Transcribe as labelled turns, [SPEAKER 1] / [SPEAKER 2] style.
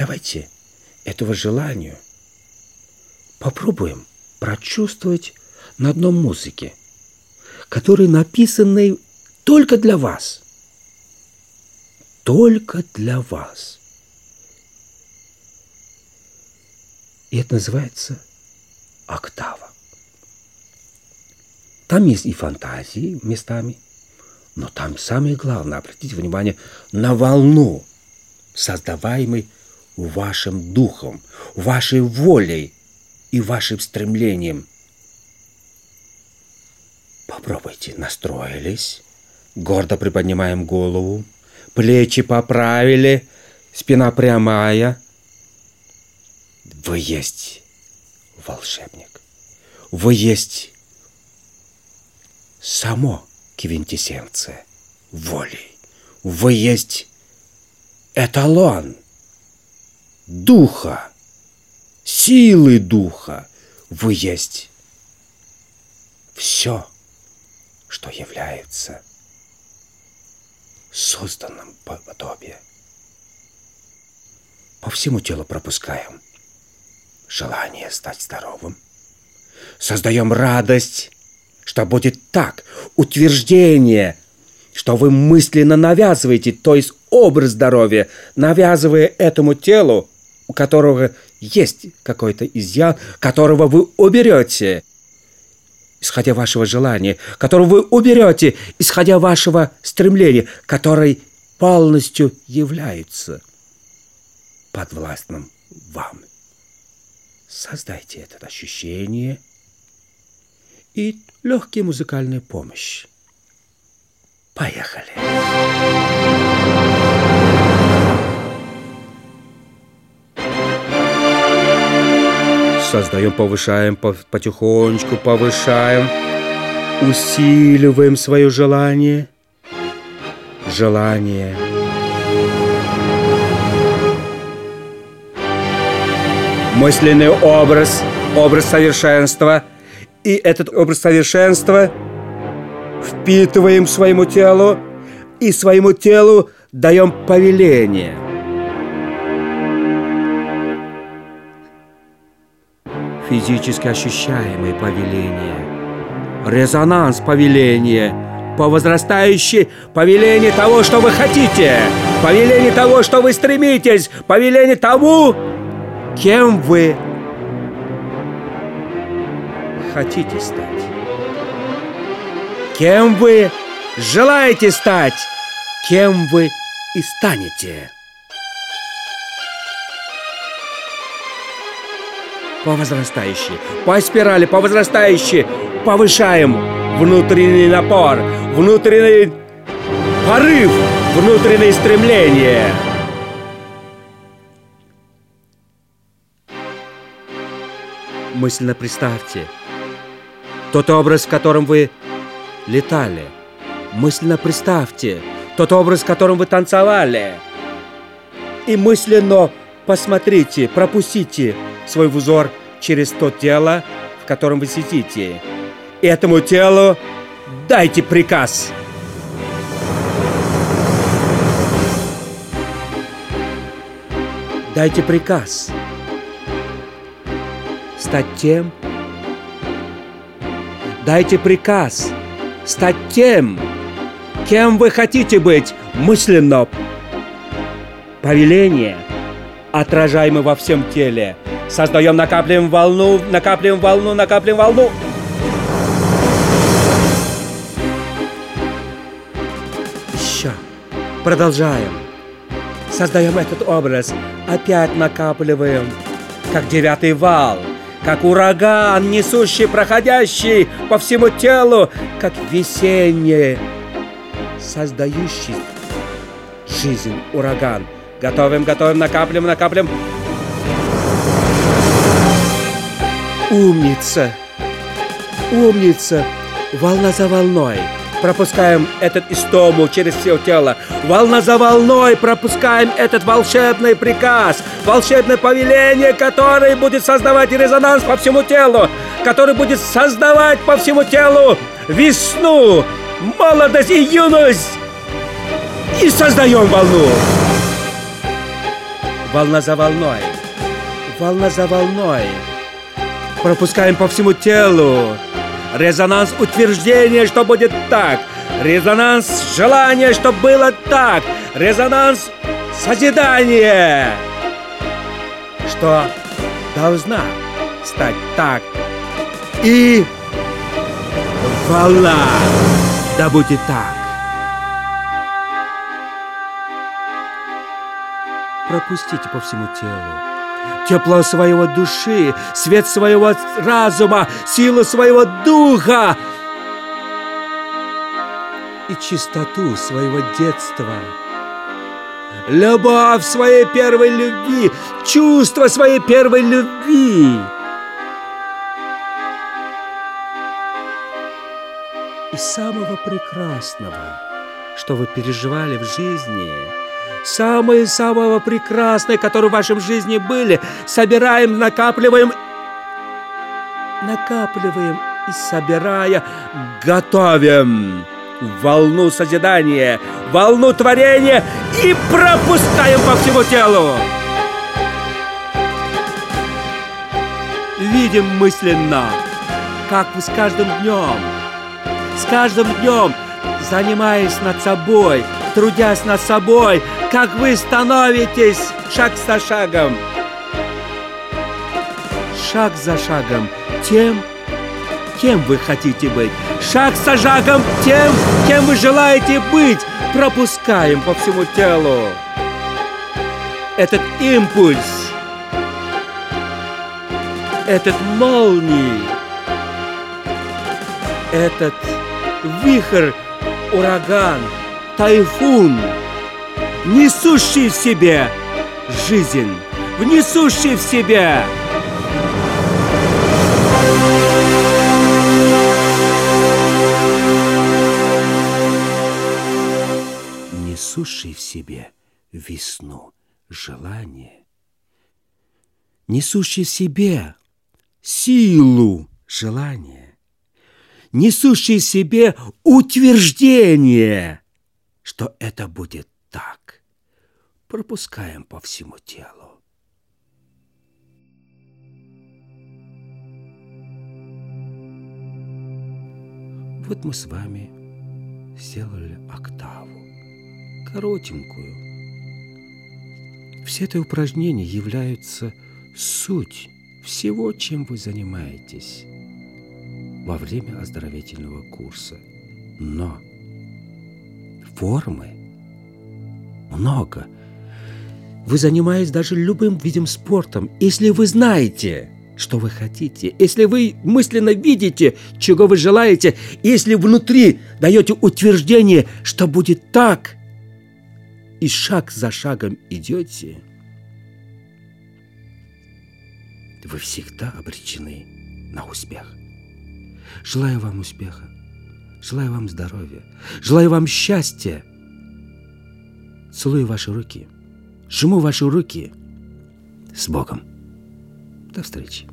[SPEAKER 1] Давайте этого желанию попробуем прочувствовать на одном музыке, который написанный только для вас. Только для вас. И это называется октава. Там есть и фантазии местами, но там самое главное, обратите внимание на волну, создаваемой вашим духом, вашей волей и вашим стремлением. Попробуйте, настроились, гордо приподнимаем голову, плечи поправили, спина прямая. Вы есть волшебник. Вы есть само квинтэссенция воли. Вы есть эталон духа, силы духа. Вы есть все, что является созданным по подобие. По всему телу пропускаем желание стать здоровым. Создаем радость, что будет так, утверждение, что вы мысленно навязываете, то есть образ здоровья, навязывая этому телу, у которого есть какой-то изъян, которого вы уберете, исходя вашего желания, которого вы уберете, исходя вашего стремления, который полностью является подвластным вам. Создайте это ощущение и легкая музыкальная помощь. Поехали! Создаем, повышаем потихонечку, повышаем, усиливаем свое желание. Желание. Мысленный образ, образ совершенства. И этот образ совершенства впитываем своему телу и своему телу даем повеление – физически ощущаемые повеления. Резонанс повеления, по возрастающей повеление того, что вы хотите, повеление того, что вы стремитесь, повеление тому, кем вы хотите стать. Кем вы желаете стать, кем вы и станете. По возрастающей, по спирали, по возрастающей повышаем внутренний напор, внутренний порыв, внутреннее стремление. Мысленно представьте тот образ, в котором вы летали. Мысленно представьте тот образ, в котором вы танцевали. И мысленно посмотрите, пропустите свой взор через то тело, в котором вы сидите. Этому телу дайте приказ. Дайте приказ стать тем. Дайте приказ стать тем, кем вы хотите быть мысленно. Повеление, отражаемое во всем теле – Создаем, накапливаем волну, накапливаем волну, накапливаем волну. Еще. Продолжаем. Создаем этот образ. Опять накапливаем, как девятый вал, как ураган, несущий, проходящий по всему телу, как весенний, создающий жизнь ураган. Готовим, готовим, накапливаем, накапливаем. Умница! Умница! Волна за волной. Пропускаем этот истому через все тело. Волна за волной пропускаем этот волшебный приказ, волшебное повеление, которое будет создавать резонанс по всему телу, который будет создавать по всему телу весну, молодость и юность. И создаем волну. волна за волной, волна за волной. Пропускаем по всему телу. Резонанс утверждения, что будет так. Резонанс желания, что было так. Резонанс созидания, что должна стать так. И волна, да будет так. Пропустите по всему телу тепло своего души, свет своего разума, силу своего духа и чистоту своего детства. Любовь своей первой любви, чувство своей первой любви. И самого прекрасного, что вы переживали в жизни, самое-самого прекрасное, которое в вашем жизни были, собираем, накапливаем, накапливаем и собирая, готовим волну созидания, волну творения и пропускаем по всему телу. Видим мысленно, как вы с каждым днем, с каждым днем, занимаясь над собой, трудясь над собой, как вы становитесь шаг за шагом, шаг за шагом тем, кем вы хотите быть. Шаг за шагом тем, кем вы желаете быть. Пропускаем по всему телу этот импульс, этот молний, этот вихрь, ураган, тайфун, несущий в себе жизнь, внесущий в себя несущий в себе весну, желание, несущий в себе силу желания, несущий в себе утверждение, что это будет так. Пропускаем по всему телу. Вот мы с вами сделали октаву коротенькую. Все это упражнения являются суть всего, чем вы занимаетесь во время оздоровительного курса. Но формы много. Вы занимаетесь даже любым видом спортом, если вы знаете, что вы хотите, если вы мысленно видите, чего вы желаете, если внутри даете утверждение, что будет так – и шаг за шагом идете, вы всегда обречены на успех. Желаю вам успеха, желаю вам здоровья, желаю вам счастья. Целую ваши руки, жму ваши руки. С Богом. До встречи.